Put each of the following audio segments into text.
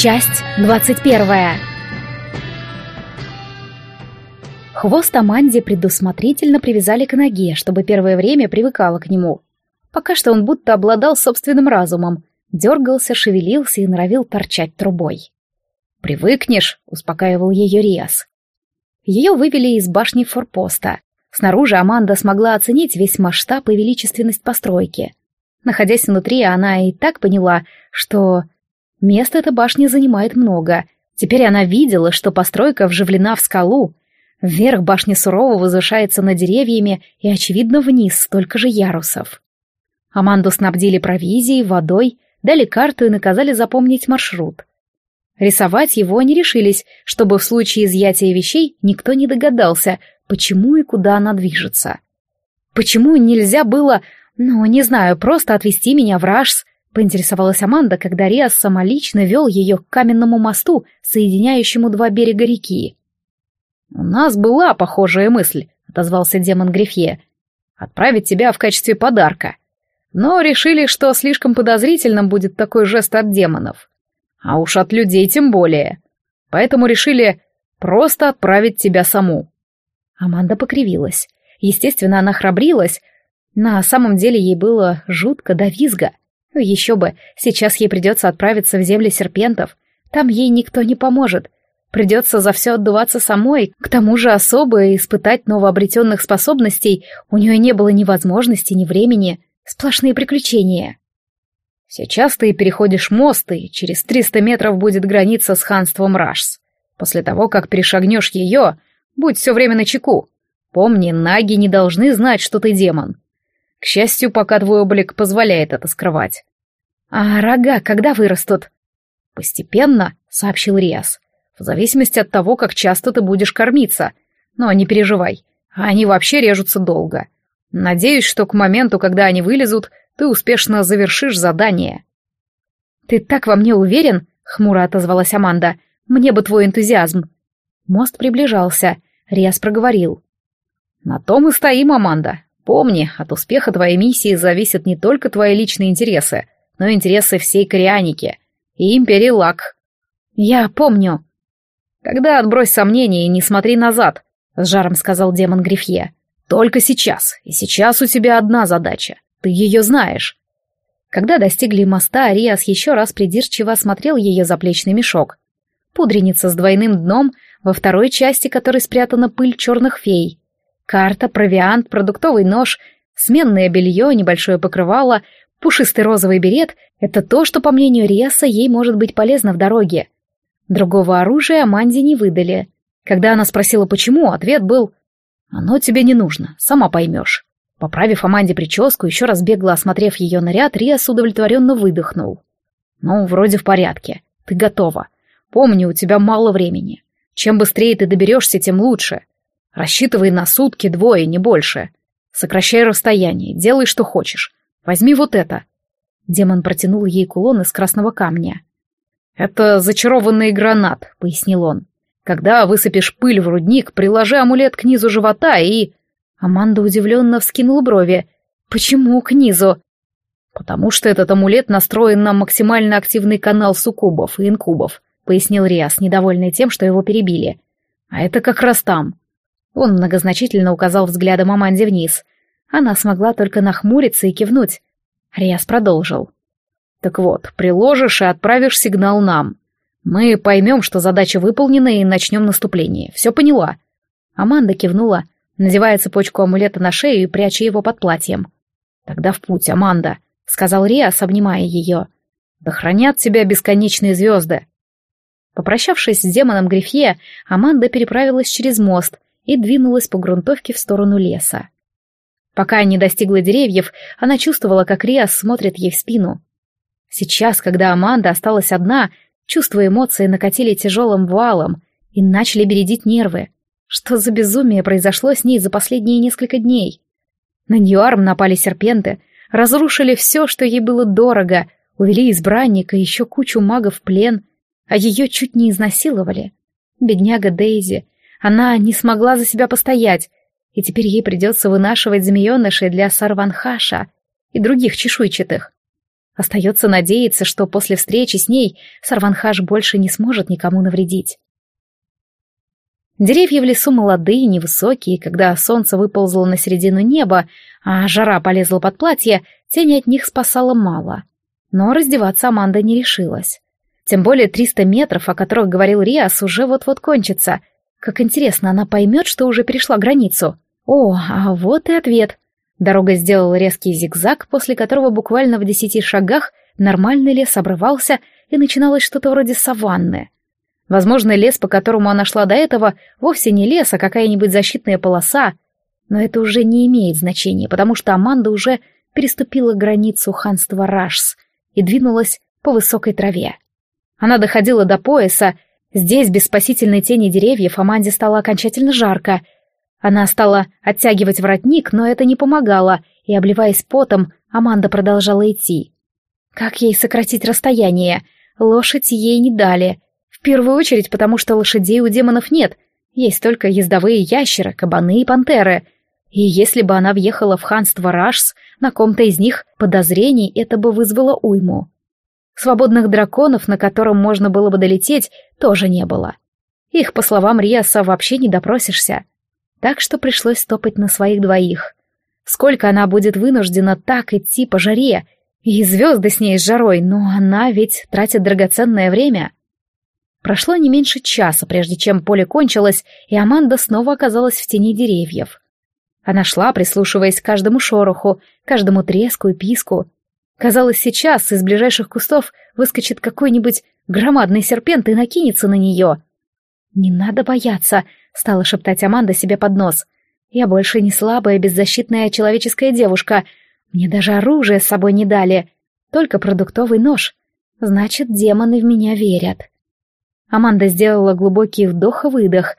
Часть двадцать первая. Хвост Аманди предусмотрительно привязали к ноге, чтобы первое время привыкала к нему. Пока что он будто обладал собственным разумом, дергался, шевелился и норовил торчать трубой. «Привыкнешь», — успокаивал ее Риас. Ее вывели из башни форпоста. Снаружи Аманда смогла оценить весь масштаб и величественность постройки. Находясь внутри, она и так поняла, что места эта башня занимает много. Теперь она видела, что постройка вживлена в скалу, Вверх башни сурово возвышается над деревьями и, очевидно, вниз столько же ярусов. Аманду снабдили провизией, водой, дали карту и наказали запомнить маршрут. Рисовать его не решились, чтобы в случае изъятия вещей никто не догадался, почему и куда она движется. Почему нельзя было, ну, не знаю, просто отвезти меня в Рашс, поинтересовалась Аманда, когда Риас самолично вел ее к каменному мосту, соединяющему два берега реки. «У нас была похожая мысль», — отозвался демон Грифье. «Отправить тебя в качестве подарка. Но решили, что слишком подозрительным будет такой жест от демонов. А уж от людей тем более. Поэтому решили просто отправить тебя саму». Аманда покривилась. Естественно, она храбрилась. На самом деле ей было жутко до визга. Еще бы, сейчас ей придется отправиться в земли серпентов. Там ей никто не поможет — Придется за все отдуваться самой, к тому же особо испытать новообретенных способностей у нее не было ни возможности, ни времени, сплошные приключения. Сейчас ты переходишь мост, и через триста метров будет граница с ханством Рашс. После того, как перешагнешь ее, будь все время на чеку. Помни, наги не должны знать, что ты демон. К счастью, пока твой облик позволяет это скрывать. А рога когда вырастут? Постепенно, сообщил Риас. В зависимости от того, как часто ты будешь кормиться. Но не переживай, они вообще режутся долго. Надеюсь, что к моменту, когда они вылезут, ты успешно завершишь задание. «Ты так во мне уверен?» — хмуро отозвалась Аманда. «Мне бы твой энтузиазм». Мост приближался. Риас проговорил. «На том и стоим, Аманда. Помни, от успеха твоей миссии зависят не только твои личные интересы, но и интересы всей Корианики и Империи Лак». «Я помню», «Тогда отбрось сомнения и не смотри назад», — с жаром сказал демон Грифье. «Только сейчас, и сейчас у тебя одна задача. Ты ее знаешь». Когда достигли моста, Ариас еще раз придирчиво осмотрел ее заплечный мешок. Пудреница с двойным дном, во второй части которой спрятана пыль черных фей. Карта, провиант, продуктовый нож, сменное белье, небольшое покрывало, пушистый розовый берет — это то, что, по мнению Риаса, ей может быть полезно в дороге. Другого оружия Аманде не выдали. Когда она спросила, почему, ответ был «Оно тебе не нужно, сама поймешь». Поправив Аманде прическу, еще раз бегло осмотрев ее наряд, Риас удовлетворенно выдохнул. «Ну, вроде в порядке. Ты готова. Помни, у тебя мало времени. Чем быстрее ты доберешься, тем лучше. Рассчитывай на сутки, двое, не больше. Сокращай расстояние, делай, что хочешь. Возьми вот это». Демон протянул ей кулон из красного камня. «Это зачарованный гранат», — пояснил он. «Когда высыпешь пыль в рудник, приложи амулет к низу живота и...» Аманда удивленно вскинула брови. «Почему к низу?» «Потому что этот амулет настроен на максимально активный канал суккубов и инкубов», — пояснил Риас, недовольный тем, что его перебили. «А это как раз там». Он многозначительно указал взглядом Аманде вниз. Она смогла только нахмуриться и кивнуть. Риас продолжил. Так вот, приложишь и отправишь сигнал нам. Мы поймем, что задача выполнена и начнем наступление. Все поняла?» Аманда кивнула, надевая цепочку амулета на шею и пряча его под платьем. «Тогда в путь, Аманда», — сказал Риас, обнимая ее. «Да хранят тебя бесконечные звезды». Попрощавшись с демоном Грифье, Аманда переправилась через мост и двинулась по грунтовке в сторону леса. Пока не достигла деревьев, она чувствовала, как Риас смотрит ей в спину. Сейчас, когда Аманда осталась одна, чувства и эмоции накатили тяжелым валом и начали бередить нервы. Что за безумие произошло с ней за последние несколько дней? На Ньюарм напали серпенты, разрушили все, что ей было дорого, увели избранника и еще кучу магов в плен, а ее чуть не изнасиловали. Бедняга Дейзи, она не смогла за себя постоять, и теперь ей придется вынашивать змеенышей для Сарванхаша и других чешуйчатых. Остается надеяться, что после встречи с ней Сарванхаш больше не сможет никому навредить. Деревья в лесу молодые, невысокие, когда солнце выползло на середину неба, а жара полезла под платье, тени от них спасало мало. Но раздеваться Аманда не решилась. Тем более 300 метров, о которых говорил Риас, уже вот-вот кончится. Как интересно, она поймет, что уже перешла границу. О, а вот и ответ. Дорога сделала резкий зигзаг, после которого буквально в десяти шагах нормальный лес обрывался, и начиналось что-то вроде саванны. Возможно, лес, по которому она шла до этого, вовсе не лес, а какая-нибудь защитная полоса. Но это уже не имеет значения, потому что Аманда уже переступила границу ханства Рашс и двинулась по высокой траве. Она доходила до пояса. Здесь, без спасительной тени деревьев, Аманде стало окончательно жарко. Она стала оттягивать воротник, но это не помогало, и, обливаясь потом, Аманда продолжала идти. Как ей сократить расстояние? Лошадь ей не дали — в первую очередь потому, что лошадей у демонов нет, есть только ездовые ящеры, кабаны и пантеры. И если бы она въехала в ханство Рашс, на ком-то из них подозрений это бы вызвало уйму. Свободных драконов, на котором можно было бы долететь, тоже не было. Их, по словам Риаса, вообще не допросишься. Так что пришлось топать на своих двоих. Сколько она будет вынуждена так идти по жаре, и звезды с ней с жарой, но она ведь тратит драгоценное время. Прошло не меньше часа, прежде чем поле кончилось, и Аманда снова оказалась в тени деревьев. Она шла, прислушиваясь к каждому шороху, каждому треску и писку. Казалось, сейчас из ближайших кустов выскочит какой-нибудь громадный серпент и накинется на нее. «Не надо бояться», — стала шептать Аманда себе под нос. «Я больше не слабая, беззащитная человеческая девушка. Мне даже оружие с собой не дали. Только продуктовый нож. Значит, демоны в меня верят». Аманда сделала глубокий вдох и выдох.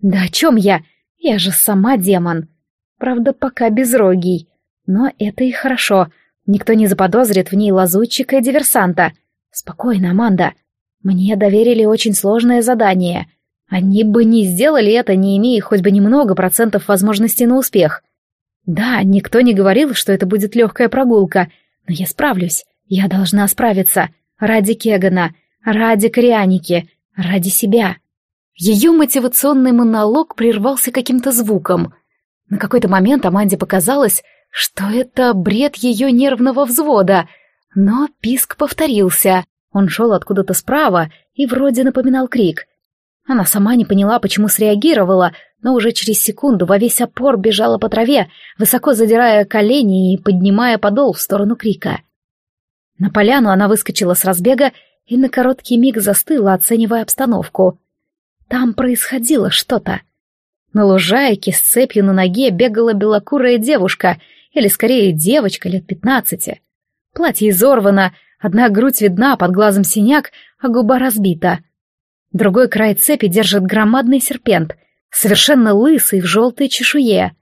«Да о чем я? Я же сама демон. Правда, пока безрогий. Но это и хорошо. Никто не заподозрит в ней лазутчика и диверсанта. Спокойно, Аманда. Мне доверили очень сложное задание. Они бы не сделали это, не имея хоть бы немного процентов возможности на успех. Да, никто не говорил, что это будет легкая прогулка, но я справлюсь. Я должна справиться. Ради Кегана, ради Корианики, Ради себя. Ее мотивационный монолог прервался каким-то звуком. На какой-то момент Аманде показалось, что это бред ее нервного взвода, но писк повторился. Он шел откуда-то справа и вроде напоминал крик. Она сама не поняла, почему среагировала, но уже через секунду во весь опор бежала по траве, высоко задирая колени и поднимая подол в сторону крика. На поляну она выскочила с разбега и на короткий миг застыла, оценивая обстановку. Там происходило что-то. На лужайке с цепью на ноге бегала белокурая девушка, или скорее девочка лет пятнадцати. Платье изорвано, одна грудь видна, под глазом синяк, а губа разбита. Другой край цепи держит громадный серпент, совершенно лысый в желтой чешуе.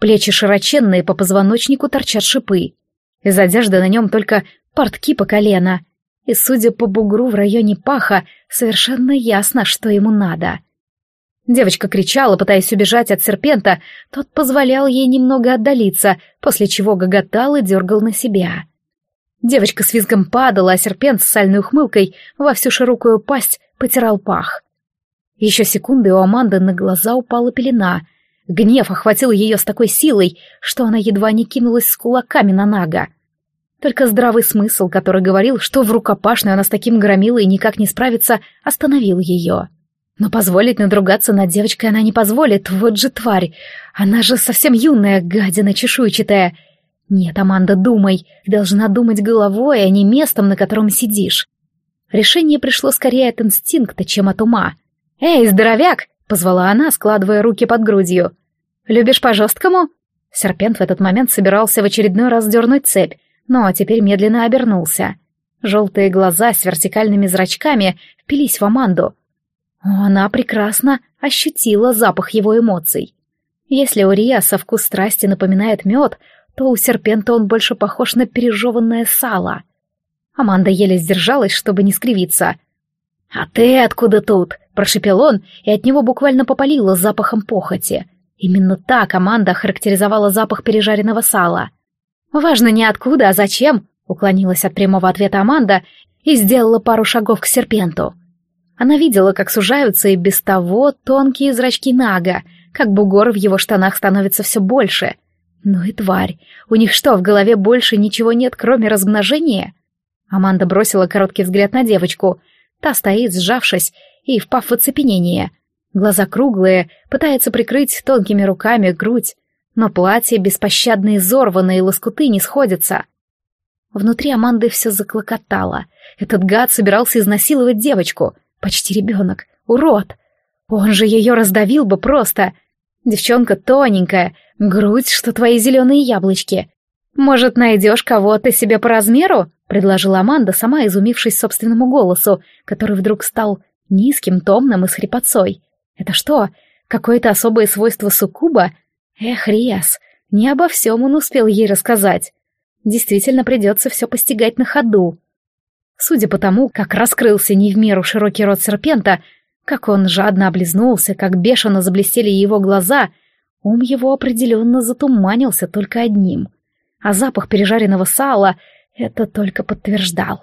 Плечи широченные, по позвоночнику торчат шипы. Из одежды на нем только портки по колено — и, судя по бугру в районе паха, совершенно ясно, что ему надо. Девочка кричала, пытаясь убежать от серпента, тот позволял ей немного отдалиться, после чего гоготал и дергал на себя. Девочка с визгом падала, а серпент с сальной ухмылкой во всю широкую пасть потирал пах. Еще секунды у Аманды на глаза упала пелена. Гнев охватил ее с такой силой, что она едва не кинулась с кулаками на Нага. Только здравый смысл, который говорил, что в рукопашную она с таким громилой никак не справится, остановил ее. Но позволить надругаться над девочкой она не позволит, вот же тварь. Она же совсем юная, гадина чешуйчатая. Нет, Аманда, думай, должна думать головой, а не местом, на котором сидишь. Решение пришло скорее от инстинкта, чем от ума. «Эй, здоровяк!» — позвала она, складывая руки под грудью. «Любишь по-жесткому?» Серпент в этот момент собирался в очередной раз дернуть цепь, но теперь медленно обернулся. Желтые глаза с вертикальными зрачками впились в Аманду. Она прекрасно ощутила запах его эмоций. Если у Риаса вкус страсти напоминает мед, то у серпента он больше похож на пережеванное сало. Аманда еле сдержалась, чтобы не скривиться. «А ты откуда тут?» — прошепел он, и от него буквально попалило запахом похоти. Именно так Аманда характеризовала запах пережаренного сала — «Важно не откуда, а зачем», Уклонилась от прямого ответа Аманда и сделала пару шагов к серпенту. Она видела, как сужаются и без того тонкие зрачки Нага, как бугор в его штанах становится все больше. Ну и тварь, у них что, в голове больше ничего нет, кроме размножения? Аманда бросила короткий взгляд на девочку. Та стоит, сжавшись, и впав в оцепенение. Глаза круглые, пытается прикрыть тонкими руками грудь, но платье беспощадно изорвано, и лоскуты не сходятся. Внутри Аманды все заклокотало. Этот гад собирался изнасиловать девочку. Почти ребенок. Урод. Он же ее раздавил бы просто. Девчонка тоненькая, грудь, что твои зеленые яблочки. Может, найдешь кого-то себе по размеру? Предложила Аманда, сама изумившись собственному голосу, который вдруг стал низким, томным и с хрипотцой. Это что, какое-то особое свойство суккуба? Эх, Риас, не обо всем он успел ей рассказать. Действительно придется все постигать на ходу. Судя по тому, как раскрылся не в меру широкий рот серпента, как он жадно облизнулся, как бешено заблестели его глаза, ум его определенно затуманился только одним. А запах пережаренного сала это только подтверждал.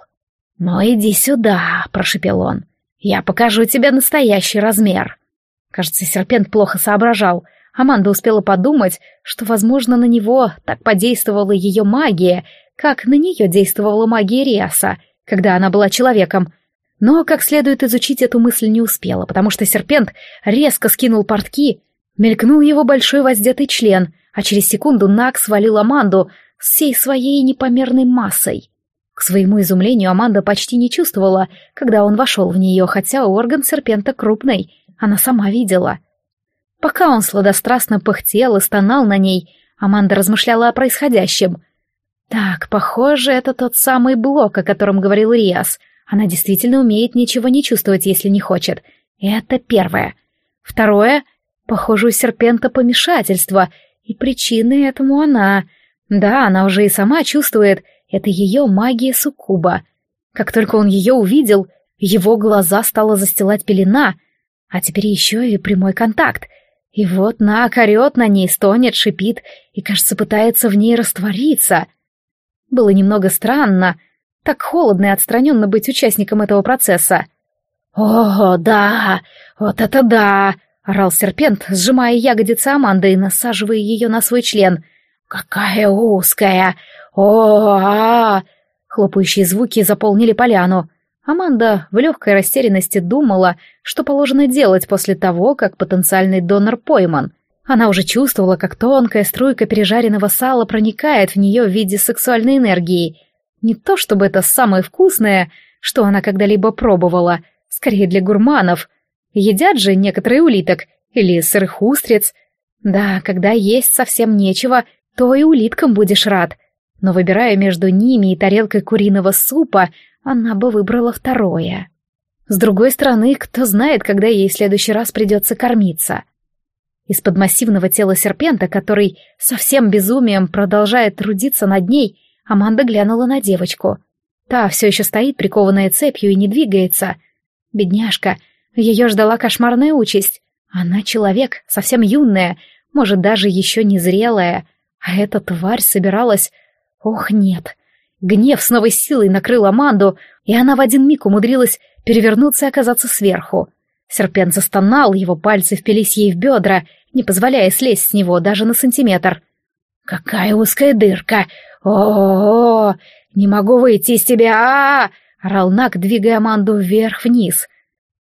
«Ну иди сюда», — прошепел он. «Я покажу тебе настоящий размер». Кажется, серпент плохо соображал. Аманда успела подумать, что, возможно, на него так подействовала ее магия, как на нее действовала магия Риаса, когда она была человеком. Но как следует изучить эту мысль не успела, потому что серпент резко скинул портки, мелькнул его большой воздетый член, а через секунду Нак свалил Аманду всей своей непомерной массой. К своему изумлению Аманда почти не чувствовала, когда он вошел в нее, хотя орган серпента крупный, она сама видела. Пока он сладострастно пыхтел и стонал на ней, Аманда размышляла о происходящем. Так, похоже, это тот самый блок, о котором говорил Риас. Она действительно умеет ничего не чувствовать, если не хочет. Это первое. Второе, похоже, у серпента помешательство, и причиной этому она. Да, она уже и сама чувствует, это ее магия суккуба. Как только он ее увидел, его глаза стала застилать пелена — а теперь еще и прямой контакт. И вот Нак орет на ней, стонет, шипит и, кажется, пытается в ней раствориться. Было немного странно, так холодно и отстраненно быть участником этого процесса. «О, да! Вот это да!» — орал серпент, сжимая ягодицы Аманды и насаживая ее на свой член. «Какая узкая! О-а-а!» Хлопающие звуки заполнили поляну. Аманда в легкой растерянности думала, что положено делать после того, как потенциальный донор пойман. Она уже чувствовала, как тонкая струйка пережаренного сала проникает в нее в виде сексуальной энергии. Не то чтобы это самое вкусное, что она когда-либо пробовала, скорее для гурманов. Едят же некоторые улиток или сырых устриц. Да, когда есть совсем нечего, то и улиткам будешь рад. Но выбирая между ними и тарелкой куриного супа, она бы выбрала второе. С другой стороны, кто знает, когда ей в следующий раз придется кормиться. Из-под массивного тела серпента, который совсем безумием продолжает трудиться над ней, Аманда глянула на девочку. Та все еще стоит, прикованная цепью, и не двигается. Бедняжка, ее ждала кошмарная участь. Она человек, совсем юная, может, даже еще не зрелая, а эта тварь собиралась... Ох, нет, Гнев с новой силой накрыл Аманду, и она в один миг умудрилась перевернуться и оказаться сверху. Серпент застонал, его пальцы впились ей в бедра, не позволяя слезть с него даже на сантиметр. «Какая узкая дырка! О, -о, -о, -о не могу выйти из тебя! А -а -а орал Нак, двигая Аманду вверх-вниз.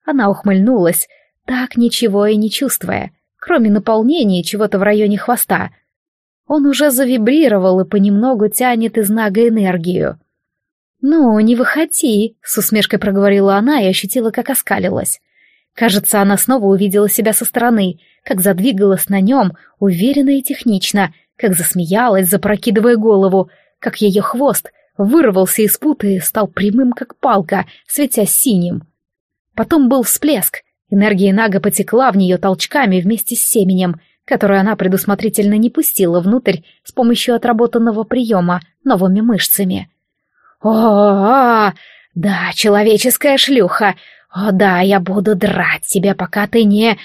Она ухмыльнулась, так ничего и не чувствуя, кроме наполнения чего-то в районе хвоста — он уже завибрировал и понемногу тянет из Нага энергию. «Ну, не выходи», — с усмешкой проговорила она и ощутила, как оскалилась. Кажется, она снова увидела себя со стороны, как задвигалась на нем, уверенно и технично, как засмеялась, запрокидывая голову, как ее хвост вырвался из путы и стал прямым, как палка, светясь синим. Потом был всплеск, энергия Нага потекла в нее толчками вместе с семенем — которую она предусмотрительно не пустила внутрь с помощью отработанного приема новыми мышцами. о, -о, -о Да, человеческая шлюха! О, да, я буду драть тебя, пока ты не...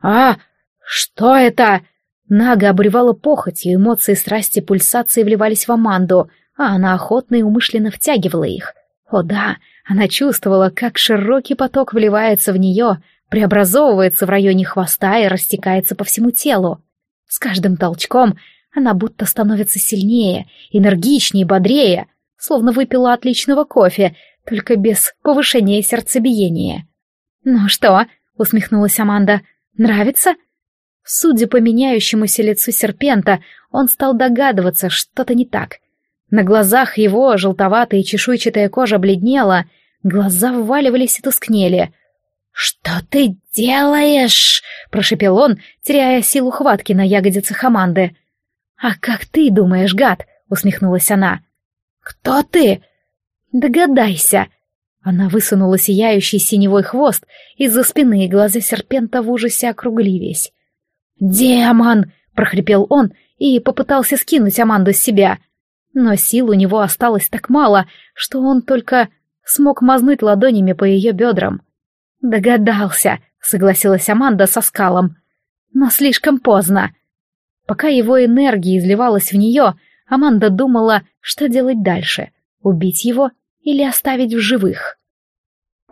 А, что это?» Нага обревала похотью, эмоции страсти пульсации вливались в Аманду. а она охотно и умышленно втягивала их. О да, она чувствовала, как широкий поток вливается в нее, преобразовывается в районе хвоста и растекается по всему телу. С каждым толчком она будто становится сильнее, энергичнее, бодрее, словно выпила отличного кофе, только без повышения сердцебиения. «Ну что?» — усмехнулась Аманда. «Нравится?» Судя по меняющемуся лицу серпента, он стал догадываться, что-то не так. На глазах его желтоватая чешуйчатая кожа бледнела, глаза вваливались и тускнели. «Что ты делаешь?» — прошепел он, теряя силу хватки на ягодицах Аманды. «А как ты думаешь, гад?» — усмехнулась она. «Кто ты?» «Догадайся!» Она высунула сияющий синевой хвост из-за спины, и глаза серпента в ужасе округлились. «Демон!» — прохрипел он и попытался скинуть Аманду с себя. Но сил у него осталось так мало, что он только смог мазнуть ладонями по ее бедрам. «Догадался», — согласилась Аманда со скалом. «Но слишком поздно». Пока его энергия изливалась в нее, Аманда думала, что делать дальше — убить его или оставить в живых.